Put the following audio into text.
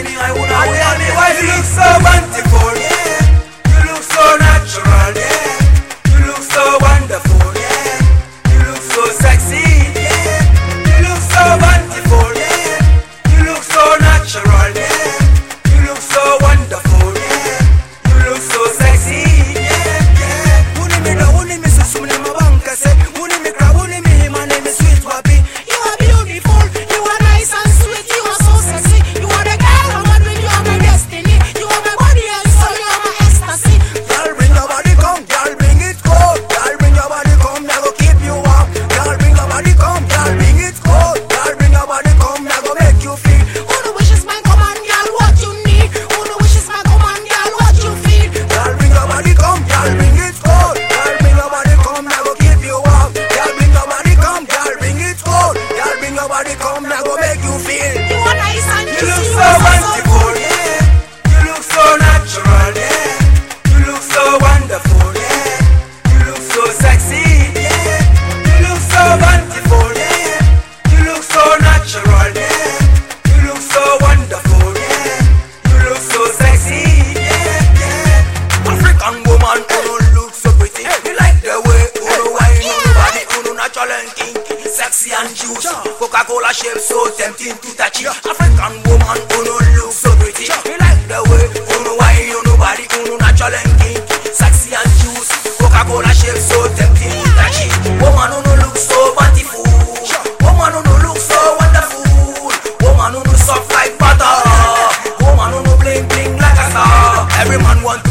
anything I would have done if you look so and sexy and juicy. Coca-Cola shape so tempting to touch it. African woman who no look so pretty. Me like the way who no why you no body who no natural and kinky, sexy and juicy. Coca-Cola shape so tempting to touch it. Woman who no look so beautiful. Woman who no look so wonderful. Woman who no soft like butter. Woman who no bling bling like a star. Every man want.